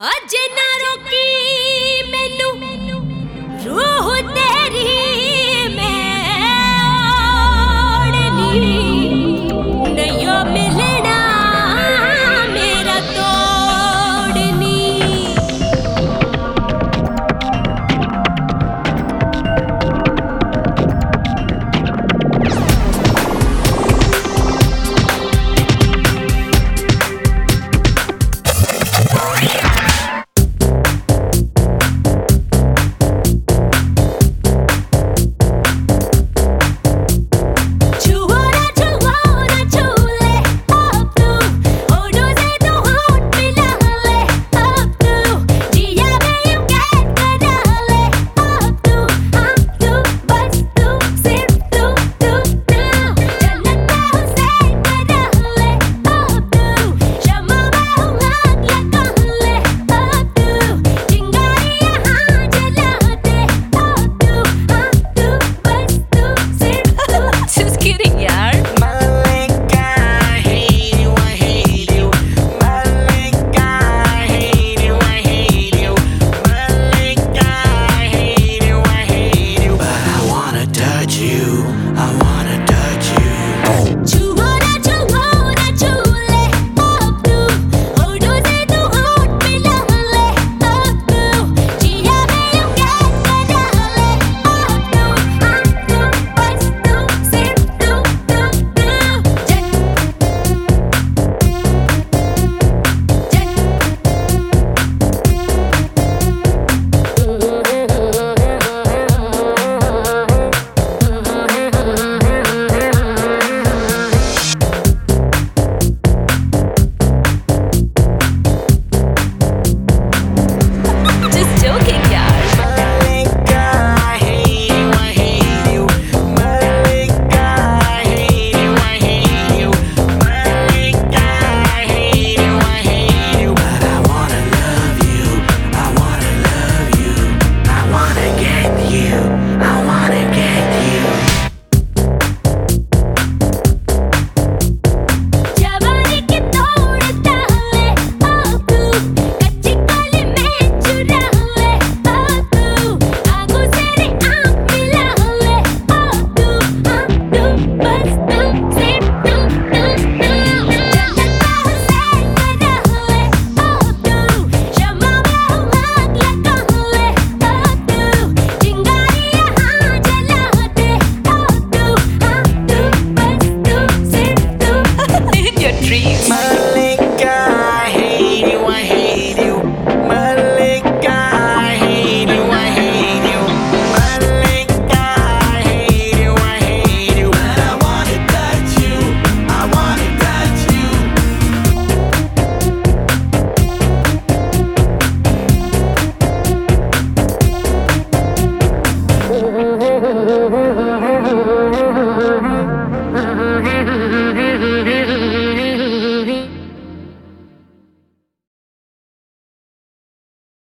ਅਜੇ ਨਾ ਰੋਕੀ ਮੈਨੂੰ ਰੂਹ you.